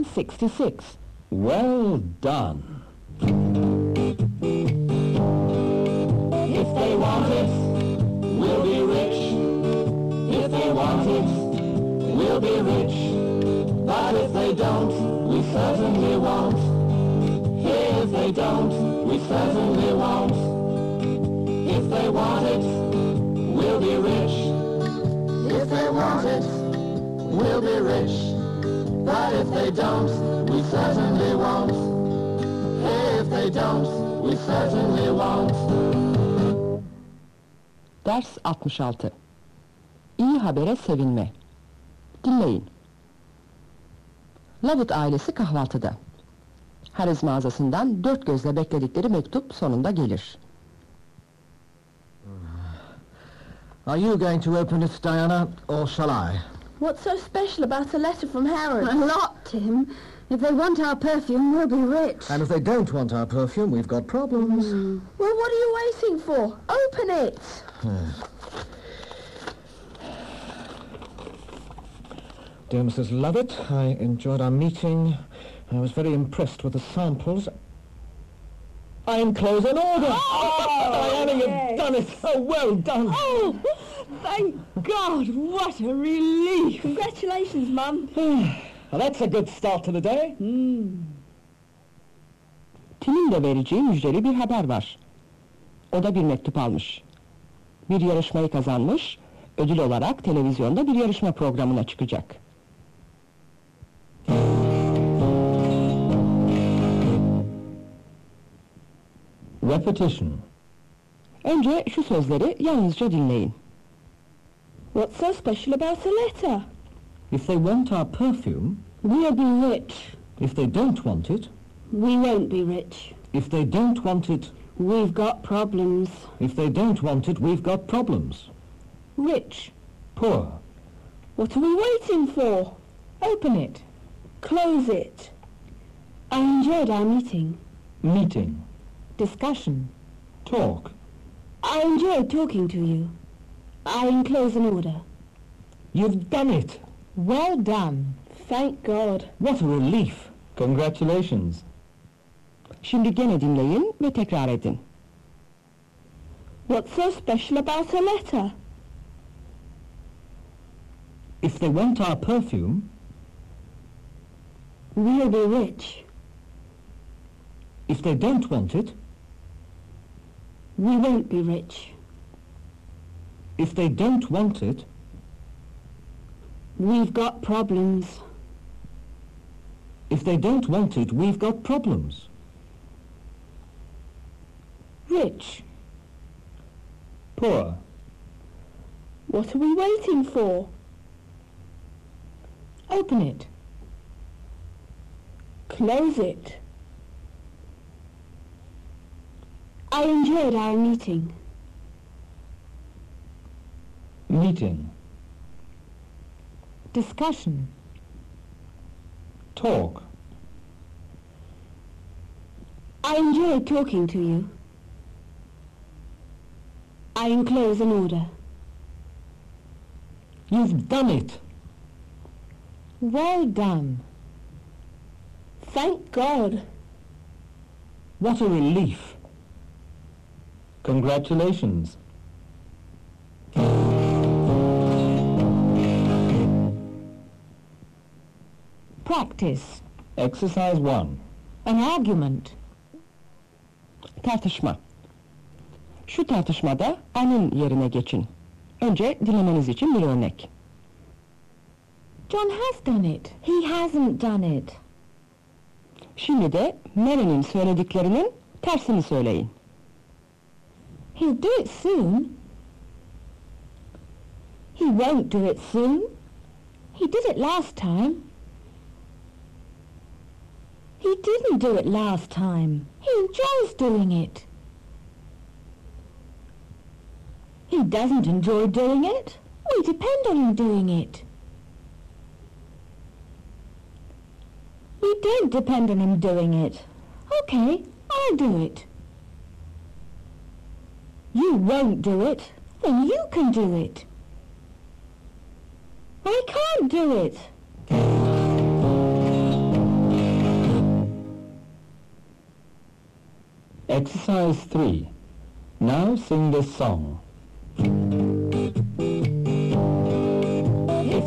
166. Well done. If they want it, we'll be rich. If they want it, we'll be rich. But if they don't, we certainly won't. If they don't, we certainly won't. If they want it, we'll be rich. If they want it, we'll be rich. But if they don't, we certainly won't. If they don't, we certainly won't. Ders 66. İyi habere sevinme. Dinleyin. Lovett ailesi kahvaltıda. Harris mağazasından dört gözle bekledikleri mektup sonunda gelir. Are you going to open it, Diana, or shall I? What's so special about a letter from Harry? A lot, Tim. If they want our perfume, we'll be rich. And if they don't want our perfume, we've got problems. Hmm. Well, what are you waiting for? Open it! Hmm. Dear Mrs. Lovett, I enjoyed our meeting. I was very impressed with the samples. I enclose an order. Oh, Diana, you've done it. Oh, well done. Oh, thank God! What a relief! Congratulations, Mum. Well, that's a good start to the day. Tim'in de vereceği müjdeli bir haber var. O da bir mektup almış. Bir yarışmayı kazanmış, ödül olarak televizyonda bir yarışma programına çıkacak. Repetition. Önce şu sözleri yalnızca dinleyin. What's so special about a letter? If they want our perfume, We'll be rich. if they don't want it, We won't be rich. if they don't want it, We've got problems. if they don't want it, we've got problems. Rich. Poor. What are we waiting for? Open it. Close it. I enjoyed our meeting. Meeting. Discussion. Talk. I enjoyed talking to you. I enclose an order. You've done it. Well done. Thank God. What a relief. Congratulations. Şimdi gene dinleyin ve tekrar edin. What's so special about a letter? If they want our perfume, We'll be rich. if they don't want it, We won't be rich. If they don't want it, We've got problems. if they don't want it, we've got problems. Rich. Poor. What are we waiting for? Open it. Close it. I enjoyed our meeting. Meeting. Discussion. Talk. I enjoy talking to you. I enclose an order. You've done it. Well done. Thank God. What a relief. Congratulations. Practice. Exercise 1. An argument. Tartışma. Şu tartışmada anın yerine geçin. Önce dinlemeniz için bir örnek. John has done it. He hasn't done it. Şimdi de Mary'nin söylediklerinin tersini söyleyin. He'll do it soon. He won't do it soon. He did it last time. Didn't do it last time. He enjoys doing it. He doesn't enjoy doing it. We depend on him doing it. We don't depend on him doing it. Okay, I'll do it. You won't do it. Then you can do it. I can't do it. Exercise 3. Now sing this song. If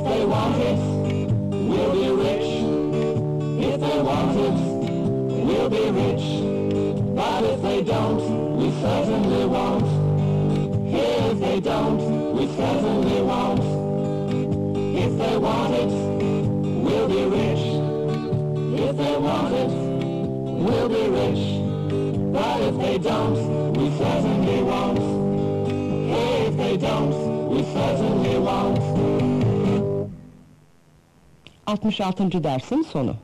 they want it, we'll be rich. If they want it, we'll be rich. But if they don't, we certainly won't. If they don't, we certainly won't. If they want it, we'll be rich. If they want it, we'll be rich. But if they don't, we certainly won't. If they don't, we certainly won't. 66. dersin sonu.